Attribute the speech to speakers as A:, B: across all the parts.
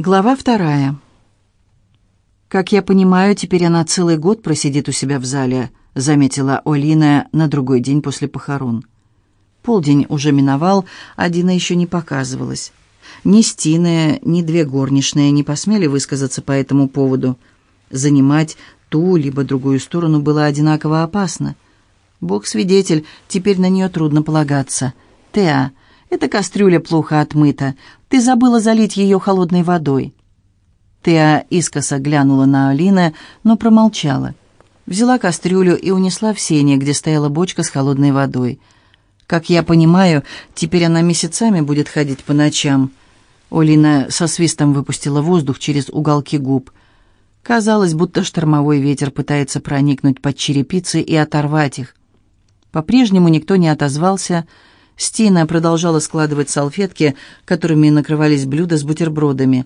A: Глава вторая. «Как я понимаю, теперь она целый год просидит у себя в зале», заметила Олина на другой день после похорон. Полдень уже миновал, а Дина еще не показывалась. Ни Стина, ни две горничные не посмели высказаться по этому поводу. Занимать ту либо другую сторону было одинаково опасно. Бог свидетель, теперь на нее трудно полагаться. «Теа, эта кастрюля плохо отмыта. Ты забыла залить ее холодной водой». Теа искоса глянула на Алина, но промолчала. Взяла кастрюлю и унесла в сене, где стояла бочка с холодной водой. Как я понимаю, теперь она месяцами будет ходить по ночам. Олина со свистом выпустила воздух через уголки губ. Казалось, будто штормовой ветер пытается проникнуть под черепицы и оторвать их. По-прежнему никто не отозвался, — Стина продолжала складывать салфетки, которыми накрывались блюда с бутербродами.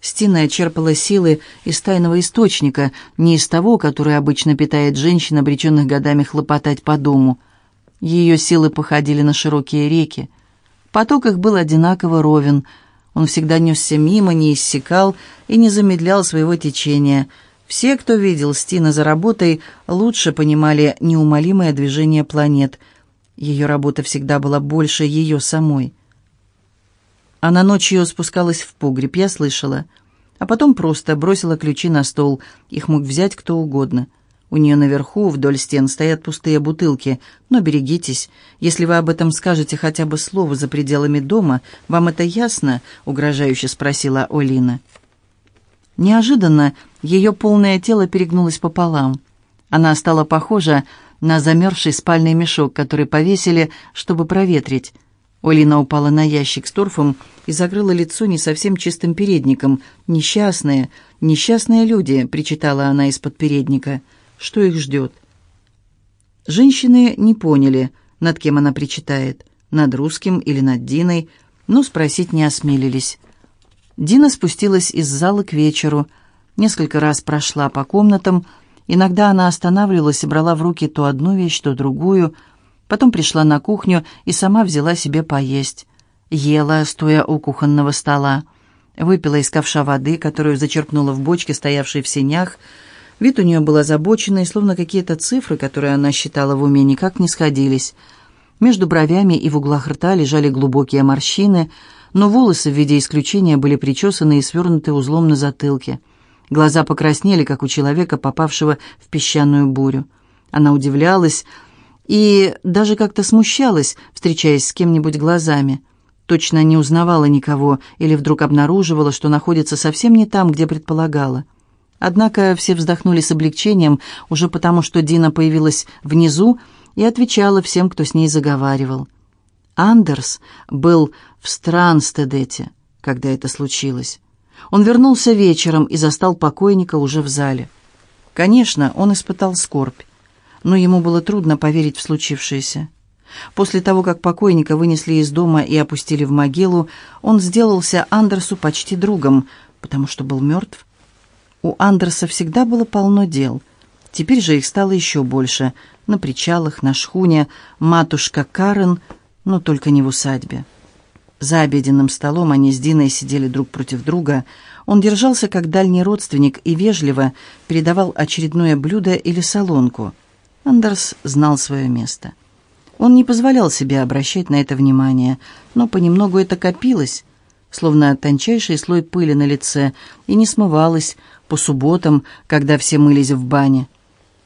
A: Стина черпала силы из тайного источника, не из того, который обычно питает женщин, обреченных годами хлопотать по дому. Ее силы походили на широкие реки. Поток их был одинаково ровен. Он всегда несся мимо, не иссякал и не замедлял своего течения. Все, кто видел Стина за работой, лучше понимали неумолимое движение планет — ее работа всегда была больше ее самой. Она ночью спускалась в погреб, я слышала. А потом просто бросила ключи на стол. Их мог взять кто угодно. У нее наверху, вдоль стен, стоят пустые бутылки. Но берегитесь. Если вы об этом скажете хотя бы слово за пределами дома, вам это ясно?» — угрожающе спросила Олина. Неожиданно ее полное тело перегнулось пополам. Она стала похожа на замерзший спальный мешок, который повесили, чтобы проветрить. Олина упала на ящик с торфом и закрыла лицо не совсем чистым передником. «Несчастные, несчастные люди», — причитала она из-под передника. «Что их ждет?» Женщины не поняли, над кем она причитает, над русским или над Диной, но спросить не осмелились. Дина спустилась из зала к вечеру, несколько раз прошла по комнатам, Иногда она останавливалась и брала в руки то одну вещь, то другую. Потом пришла на кухню и сама взяла себе поесть. Ела, стоя у кухонного стола. Выпила из ковша воды, которую зачерпнула в бочке, стоявшей в сенях. Вид у нее был озабоченный, словно какие-то цифры, которые она считала в уме, никак не сходились. Между бровями и в углах рта лежали глубокие морщины, но волосы в виде исключения были причесаны и свернуты узлом на затылке. Глаза покраснели, как у человека, попавшего в песчаную бурю. Она удивлялась и даже как-то смущалась, встречаясь с кем-нибудь глазами. Точно не узнавала никого или вдруг обнаруживала, что находится совсем не там, где предполагала. Однако все вздохнули с облегчением, уже потому что Дина появилась внизу и отвечала всем, кто с ней заговаривал. Андерс был в Странстедете, когда это случилось. Он вернулся вечером и застал покойника уже в зале. Конечно, он испытал скорбь, но ему было трудно поверить в случившееся. После того, как покойника вынесли из дома и опустили в могилу, он сделался Андерсу почти другом, потому что был мертв. У Андерса всегда было полно дел. Теперь же их стало еще больше. На причалах, на шхуне, матушка Карен, но только не в усадьбе. За обеденным столом они с Диной сидели друг против друга. Он держался как дальний родственник и вежливо передавал очередное блюдо или солонку. Андерс знал свое место. Он не позволял себе обращать на это внимание, но понемногу это копилось, словно тончайший слой пыли на лице, и не смывалось по субботам, когда все мылись в бане.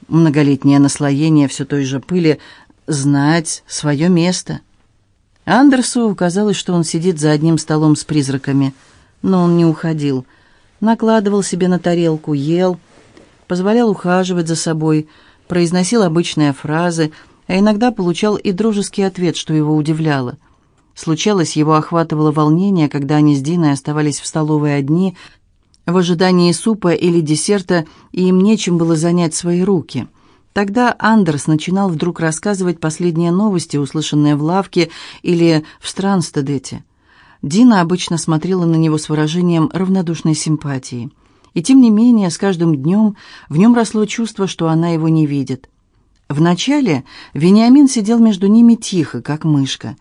A: Многолетнее наслоение все той же пыли знать свое место — Андерсу казалось, что он сидит за одним столом с призраками, но он не уходил. Накладывал себе на тарелку, ел, позволял ухаживать за собой, произносил обычные фразы, а иногда получал и дружеский ответ, что его удивляло. Случалось, его охватывало волнение, когда они с Диной оставались в столовой одни, в ожидании супа или десерта, и им нечем было занять свои руки — Тогда Андерс начинал вдруг рассказывать последние новости, услышанные в лавке или в Странстедете. Дина обычно смотрела на него с выражением равнодушной симпатии. И тем не менее, с каждым днем в нем росло чувство, что она его не видит. Вначале Вениамин сидел между ними тихо, как мышка.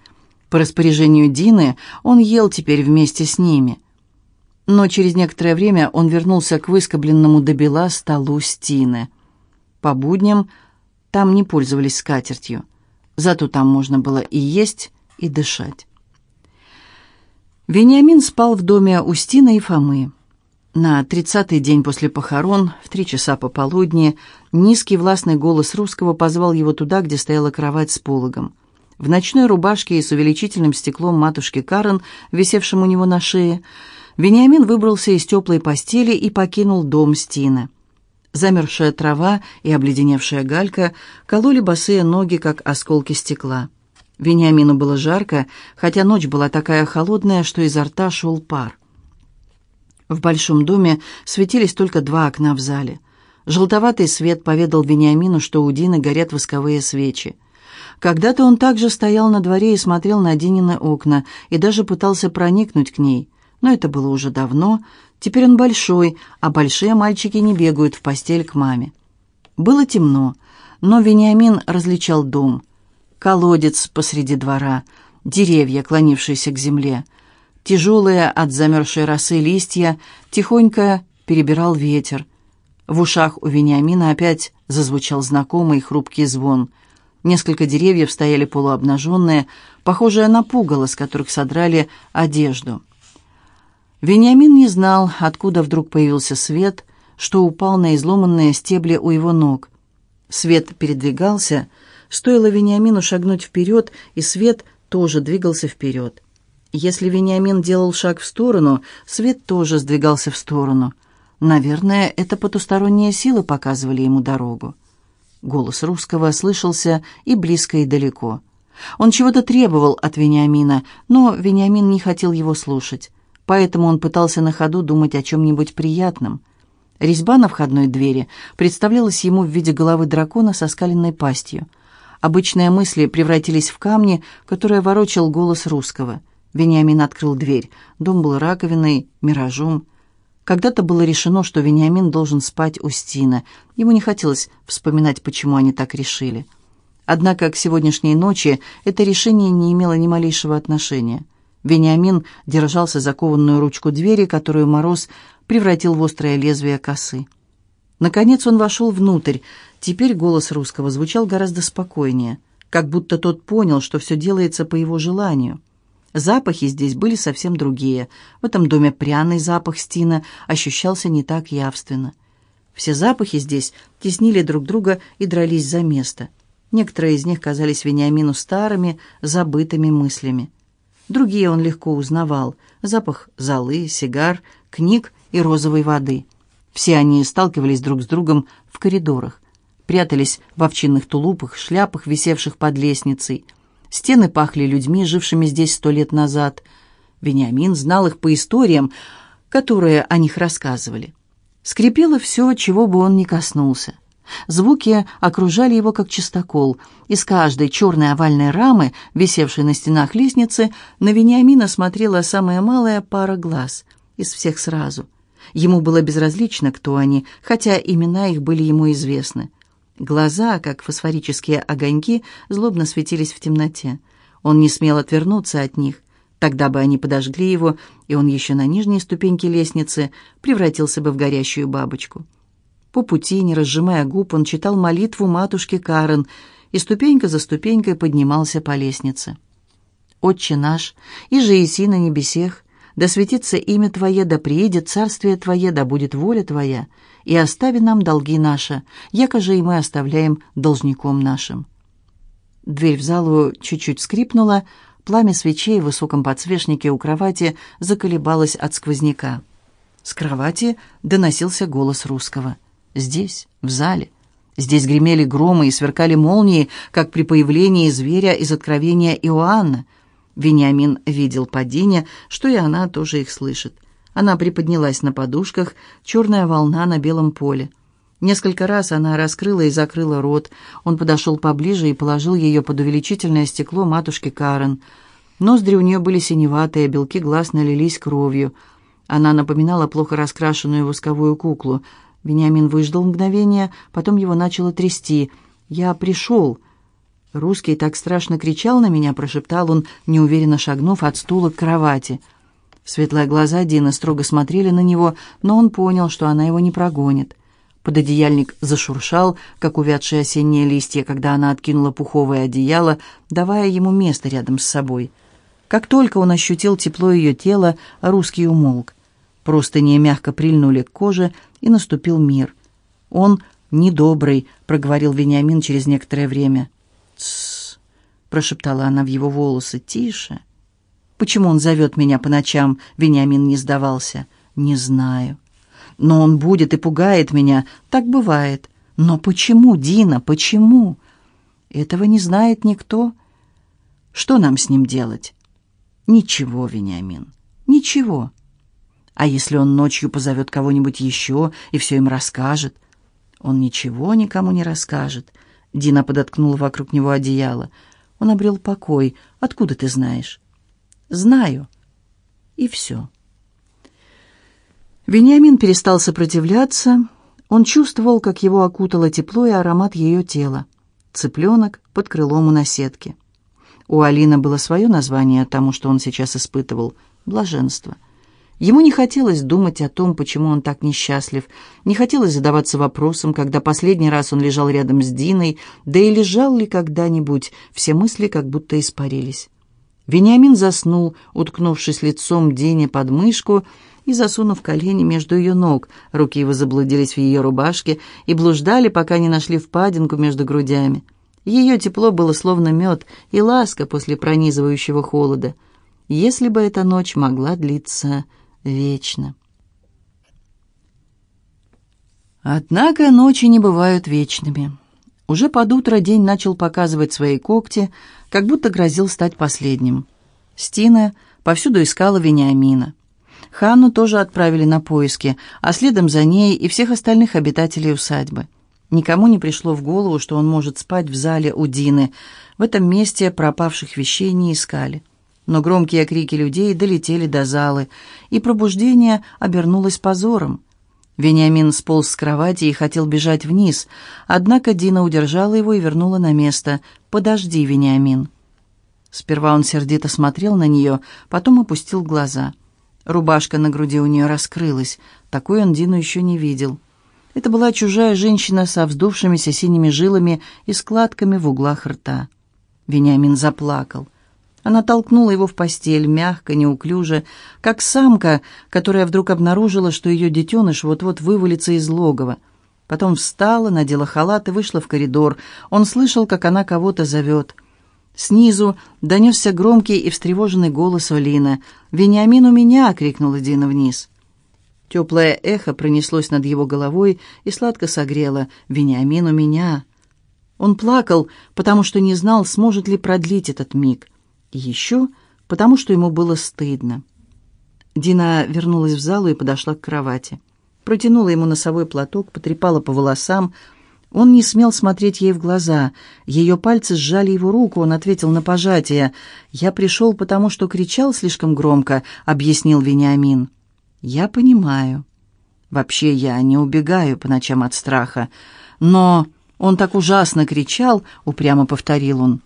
A: По распоряжению Дины он ел теперь вместе с ними. Но через некоторое время он вернулся к выскобленному до бела столу Стины. По будням там не пользовались скатертью, зато там можно было и есть, и дышать. Вениамин спал в доме у Стины и Фомы. На тридцатый день после похорон, в три часа пополудни, низкий властный голос русского позвал его туда, где стояла кровать с пологом. В ночной рубашке и с увеличительным стеклом матушки Карен, висевшим у него на шее, Вениамин выбрался из теплой постели и покинул дом Стины. Замерзшая трава и обледеневшая галька кололи босые ноги, как осколки стекла. Вениамину было жарко, хотя ночь была такая холодная, что изо рта шел пар. В большом доме светились только два окна в зале. Желтоватый свет поведал Вениамину, что у Дины горят восковые свечи. Когда-то он также стоял на дворе и смотрел на Динины окна, и даже пытался проникнуть к ней. Но это было уже давно. Теперь он большой, а большие мальчики не бегают в постель к маме. Было темно, но Вениамин различал дом. Колодец посреди двора, деревья, клонившиеся к земле — Тяжелые от замерзшей росы листья тихонько перебирал ветер. В ушах у Вениамина опять зазвучал знакомый хрупкий звон. Несколько деревьев стояли полуобнаженные, похожие на пугало, с которых содрали одежду. Вениамин не знал, откуда вдруг появился свет, что упал на изломанные стебли у его ног. Свет передвигался, стоило Вениамину шагнуть вперед, и свет тоже двигался вперед. Если Вениамин делал шаг в сторону, свет тоже сдвигался в сторону. Наверное, это потусторонние силы показывали ему дорогу. Голос русского слышался и близко, и далеко. Он чего-то требовал от Вениамина, но Вениамин не хотел его слушать, поэтому он пытался на ходу думать о чем-нибудь приятном. Резьба на входной двери представлялась ему в виде головы дракона со скаленной пастью. Обычные мысли превратились в камни, которые ворочал голос русского — Вениамин открыл дверь. Дом был раковиной, миражом. Когда-то было решено, что Вениамин должен спать у Стина. Ему не хотелось вспоминать, почему они так решили. Однако к сегодняшней ночи это решение не имело ни малейшего отношения. Вениамин держался за кованную ручку двери, которую мороз превратил в острое лезвие косы. Наконец он вошел внутрь. Теперь голос русского звучал гораздо спокойнее, как будто тот понял, что все делается по его желанию. Запахи здесь были совсем другие. В этом доме пряный запах стина ощущался не так явственно. Все запахи здесь теснили друг друга и дрались за место. Некоторые из них казались Вениамину старыми, забытыми мыслями. Другие он легко узнавал. Запах золы, сигар, книг и розовой воды. Все они сталкивались друг с другом в коридорах. Прятались в овчинных тулупах, шляпах, висевших под лестницей – Стены пахли людьми, жившими здесь сто лет назад. Вениамин знал их по историям, которые о них рассказывали. Скрипело все, чего бы он ни коснулся. Звуки окружали его как чистокол. Из каждой черной овальной рамы, висевшей на стенах лестницы, на Вениамина смотрела самая малая пара глаз. Из всех сразу. Ему было безразлично, кто они, хотя имена их были ему известны. Глаза, как фосфорические огоньки, злобно светились в темноте. Он не смел отвернуться от них. Тогда бы они подожгли его, и он еще на нижней ступеньке лестницы превратился бы в горящую бабочку. По пути, не разжимая губ, он читал молитву матушки Карен и ступенька за ступенькой поднимался по лестнице. «Отче наш, и же иси на небесех, да светится имя Твое, да приедет царствие Твое, да будет воля Твоя, и остави нам долги наши, яко же и мы оставляем должником нашим». Дверь в залу чуть-чуть скрипнула, пламя свечей в высоком подсвечнике у кровати заколебалось от сквозняка. С кровати доносился голос русского. Здесь, в зале. Здесь гремели громы и сверкали молнии, как при появлении зверя из откровения Иоанна. Вениамин видел по Дине, что и она тоже их слышит. Она приподнялась на подушках, черная волна на белом поле. Несколько раз она раскрыла и закрыла рот. Он подошел поближе и положил ее под увеличительное стекло матушки Карен. Ноздри у нее были синеватые, белки глаз налились кровью. Она напоминала плохо раскрашенную восковую куклу. Вениамин выждал мгновение, потом его начало трясти. «Я пришел!» «Русский так страшно кричал на меня», — прошептал он, неуверенно шагнув от стула к кровати. Светлые глаза Дины строго смотрели на него, но он понял, что она его не прогонит. Пододеяльник зашуршал, как увядшие осенние листья, когда она откинула пуховое одеяло, давая ему место рядом с собой. Как только он ощутил тепло ее тела, русский умолк. Простыни мягко прильнули к коже, и наступил мир. «Он недобрый», — проговорил Вениамин через некоторое время. «Тссс», — прошептала она в его волосы, — «тише». Почему он зовет меня по ночам?» Вениамин не сдавался. «Не знаю. Но он будет и пугает меня. Так бывает. Но почему, Дина, почему?» «Этого не знает никто. Что нам с ним делать?» «Ничего, Вениамин, ничего. А если он ночью позовет кого-нибудь еще и все им расскажет?» «Он ничего никому не расскажет». Дина подоткнула вокруг него одеяло. Он обрел покой. «Откуда ты знаешь?» Знаю. И все. Вениамин перестал сопротивляться. Он чувствовал, как его окутало тепло и аромат ее тела. Цыпленок под крылом у наседки. У Алины было свое название тому, что он сейчас испытывал — блаженство. Ему не хотелось думать о том, почему он так несчастлив, не хотелось задаваться вопросом, когда последний раз он лежал рядом с Диной, да и лежал ли когда-нибудь, все мысли как будто испарились. Вениамин заснул, уткнувшись лицом Дине под мышку и засунув колени между ее ног. Руки его заблудились в ее рубашке и блуждали, пока не нашли впадинку между грудями. Ее тепло было словно мед и ласка после пронизывающего холода. Если бы эта ночь могла длиться вечно. Однако ночи не бывают вечными. Уже под утро день начал показывать свои когти, как будто грозил стать последним. Стина повсюду искала Вениамина. Ханну тоже отправили на поиски, а следом за ней и всех остальных обитателей усадьбы. Никому не пришло в голову, что он может спать в зале у Дины. В этом месте пропавших вещей не искали. Но громкие крики людей долетели до залы, и пробуждение обернулось позором. Вениамин сполз с кровати и хотел бежать вниз, однако Дина удержала его и вернула на место. «Подожди, Вениамин». Сперва он сердито смотрел на нее, потом опустил глаза. Рубашка на груди у нее раскрылась. Такой он Дину еще не видел. Это была чужая женщина со вздувшимися синими жилами и складками в углах рта. Вениамин заплакал. Она толкнула его в постель, мягко, неуклюже, как самка, которая вдруг обнаружила, что ее детеныш вот-вот вывалится из логова. Потом встала, надела халат и вышла в коридор. Он слышал, как она кого-то зовет. Снизу донесся громкий и встревоженный голос Олина. «Вениамин у меня!» — крикнула Дина вниз. Теплое эхо пронеслось над его головой и сладко согрело. «Вениамин у меня!» Он плакал, потому что не знал, сможет ли продлить этот миг. И еще потому, что ему было стыдно. Дина вернулась в залу и подошла к кровати. Протянула ему носовой платок, потрепала по волосам. Он не смел смотреть ей в глаза. Ее пальцы сжали его руку, он ответил на пожатие. «Я пришел, потому что кричал слишком громко», — объяснил Вениамин. «Я понимаю. Вообще я не убегаю по ночам от страха. Но он так ужасно кричал», — упрямо повторил он.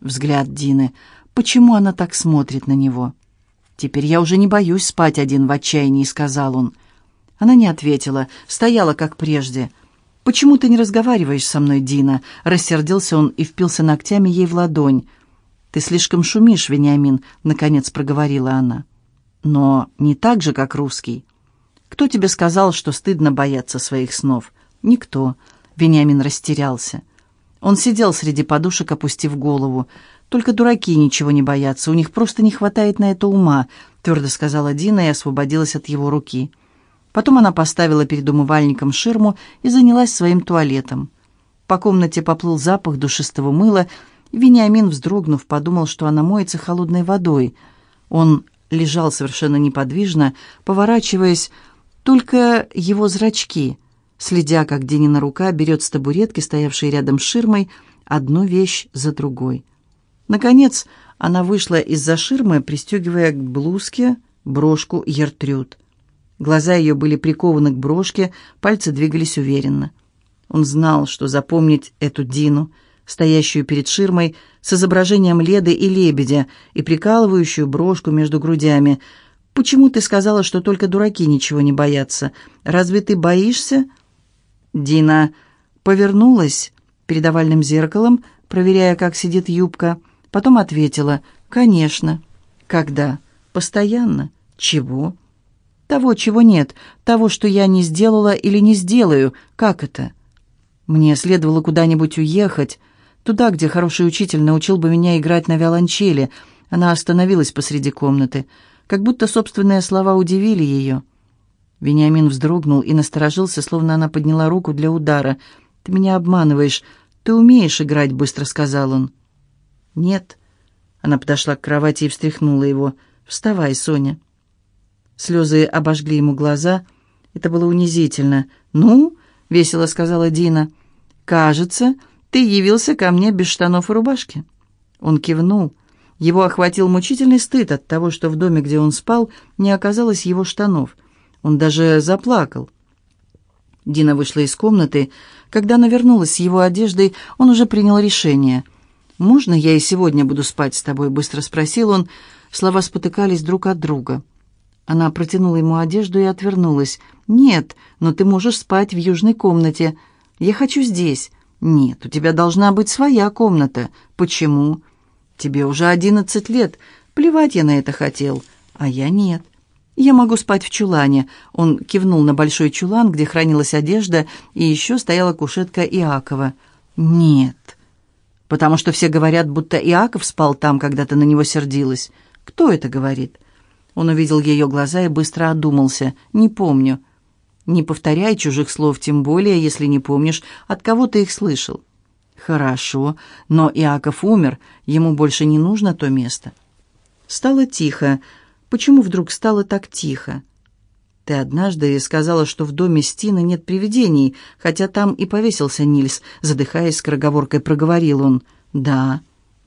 A: Взгляд Дины — Почему она так смотрит на него? «Теперь я уже не боюсь спать один в отчаянии», — сказал он. Она не ответила, стояла как прежде. «Почему ты не разговариваешь со мной, Дина?» Рассердился он и впился ногтями ей в ладонь. «Ты слишком шумишь, Вениамин», — наконец проговорила она. «Но не так же, как русский. Кто тебе сказал, что стыдно бояться своих снов?» «Никто». Вениамин растерялся. Он сидел среди подушек, опустив голову. «Только дураки ничего не боятся, у них просто не хватает на это ума», твердо сказала Дина и освободилась от его руки. Потом она поставила перед умывальником ширму и занялась своим туалетом. По комнате поплыл запах душистого мыла, и Вениамин, вздрогнув, подумал, что она моется холодной водой. Он лежал совершенно неподвижно, поворачиваясь, только его зрачки, следя, как Динина рука берет с табуретки, стоявшей рядом с ширмой, одну вещь за другой. Наконец, она вышла из-за ширмы, пристегивая к блузке брошку Ертрюд. Глаза ее были прикованы к брошке, пальцы двигались уверенно. Он знал, что запомнить эту Дину, стоящую перед ширмой с изображением Леды и лебедя и прикалывающую брошку между грудями. почему ты сказала, что только дураки ничего не боятся? Разве ты боишься?» Дина повернулась перед овальным зеркалом, проверяя, как сидит юбка. Потом ответила «Конечно». «Когда?» «Постоянно». «Чего?» «Того, чего нет. Того, что я не сделала или не сделаю. Как это?» «Мне следовало куда-нибудь уехать. Туда, где хороший учитель научил бы меня играть на виолончели». Она остановилась посреди комнаты, как будто собственные слова удивили ее. Вениамин вздрогнул и насторожился, словно она подняла руку для удара. «Ты меня обманываешь. Ты умеешь играть», — быстро сказал он. «Нет». Она подошла к кровати и встряхнула его. «Вставай, Соня». Слезы обожгли ему глаза. Это было унизительно. «Ну?» — весело сказала Дина. «Кажется, ты явился ко мне без штанов и рубашки». Он кивнул. Его охватил мучительный стыд от того, что в доме, где он спал, не оказалось его штанов. Он даже заплакал. Дина вышла из комнаты. Когда она вернулась с его одеждой, он уже принял решение. «Можно я и сегодня буду спать с тобой?» — быстро спросил он. Слова спотыкались друг от друга. Она протянула ему одежду и отвернулась. «Нет, но ты можешь спать в южной комнате. Я хочу здесь». «Нет, у тебя должна быть своя комната». «Почему?» Тебе уже одиннадцать лет. Плевать я на это хотел. А я нет. Я могу спать в чулане. Он кивнул на большой чулан, где хранилась одежда, и еще стояла кушетка Иакова. Нет. Потому что все говорят, будто Иаков спал там, когда ты на него сердилась. Кто это говорит? Он увидел ее глаза и быстро одумался. Не помню. Не повторяй чужих слов, тем более, если не помнишь, от кого ты их слышал. Хорошо, но Иаков умер, ему больше не нужно то место. Стало тихо. Почему вдруг стало так тихо? Ты однажды сказала, что в доме Стины нет привидений, хотя там и повесился Нильс, задыхаясь скороговоркой, проговорил он. Да.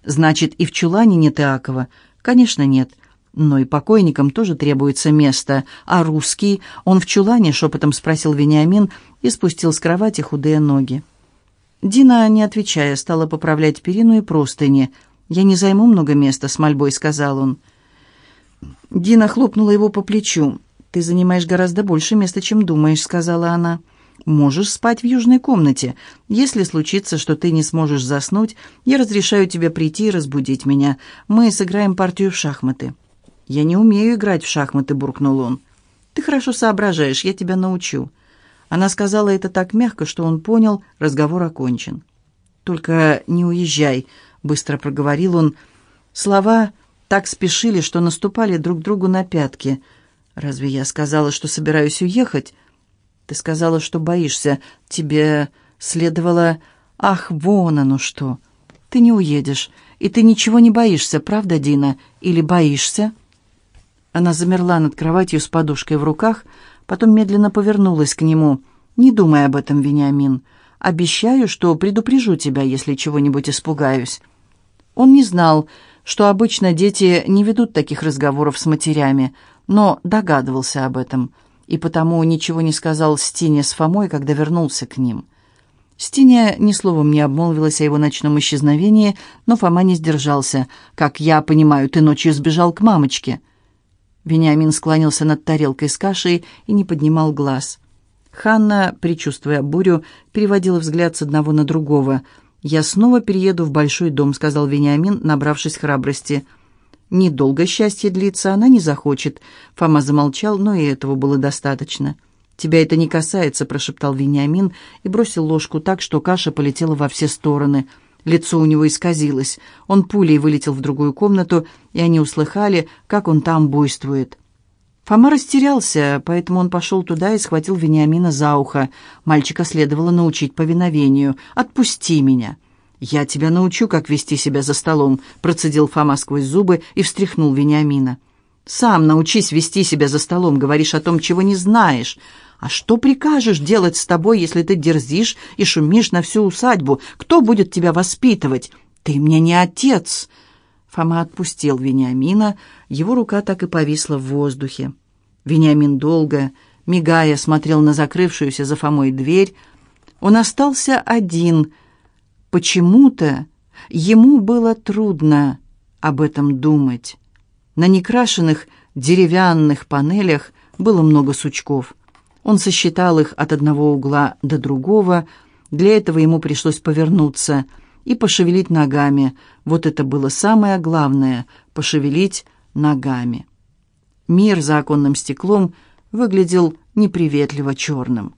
A: Значит, и в чулане нет Иакова? Конечно, нет. Но и покойникам тоже требуется место. А русский? Он в чулане? Шепотом спросил Вениамин и спустил с кровати худые ноги. Дина, не отвечая, стала поправлять перину и простыни. «Я не займу много места», — с мольбой сказал он. Дина хлопнула его по плечу. «Ты занимаешь гораздо больше места, чем думаешь», — сказала она. «Можешь спать в южной комнате. Если случится, что ты не сможешь заснуть, я разрешаю тебе прийти и разбудить меня. Мы сыграем партию в шахматы». «Я не умею играть в шахматы», — буркнул он. «Ты хорошо соображаешь, я тебя научу». Она сказала это так мягко, что он понял, разговор окончен. «Только не уезжай», — быстро проговорил он. Слова так спешили, что наступали друг другу на пятки. «Разве я сказала, что собираюсь уехать?» «Ты сказала, что боишься. Тебе следовало...» «Ах, вон оно что! Ты не уедешь, и ты ничего не боишься, правда, Дина? Или боишься?» Она замерла над кроватью с подушкой в руках, — потом медленно повернулась к нему. «Не думай об этом, Вениамин. Обещаю, что предупрежу тебя, если чего-нибудь испугаюсь». Он не знал, что обычно дети не ведут таких разговоров с матерями, но догадывался об этом, и потому ничего не сказал Стине с Фомой, когда вернулся к ним. Стиня ни словом не обмолвилась о его ночном исчезновении, но Фома не сдержался. «Как я понимаю, ты ночью сбежал к мамочке». Вениамин склонился над тарелкой с кашей и не поднимал глаз. Ханна, предчувствуя бурю, переводила взгляд с одного на другого. «Я снова перееду в большой дом», — сказал Вениамин, набравшись храбрости. «Недолго счастье длится, она не захочет». Фома замолчал, но и этого было достаточно. «Тебя это не касается», — прошептал Вениамин и бросил ложку так, что каша полетела во все стороны — Лицо у него исказилось. Он пулей вылетел в другую комнату, и они услыхали, как он там буйствует. Фома растерялся, поэтому он пошел туда и схватил Вениамина за ухо. Мальчика следовало научить повиновению. «Отпусти меня!» «Я тебя научу, как вести себя за столом», — процедил Фома сквозь зубы и встряхнул Вениамина. «Сам научись вести себя за столом, говоришь о том, чего не знаешь. «А что прикажешь делать с тобой, если ты дерзишь и шумишь на всю усадьбу? Кто будет тебя воспитывать? Ты мне не отец!» Фома отпустил Вениамина, его рука так и повисла в воздухе. Вениамин долго, мигая, смотрел на закрывшуюся за Фомой дверь. Он остался один. Почему-то ему было трудно об этом думать. На некрашенных деревянных панелях было много сучков. Он сосчитал их от одного угла до другого. Для этого ему пришлось повернуться и пошевелить ногами. Вот это было самое главное — пошевелить ногами. Мир за оконным стеклом выглядел неприветливо черным.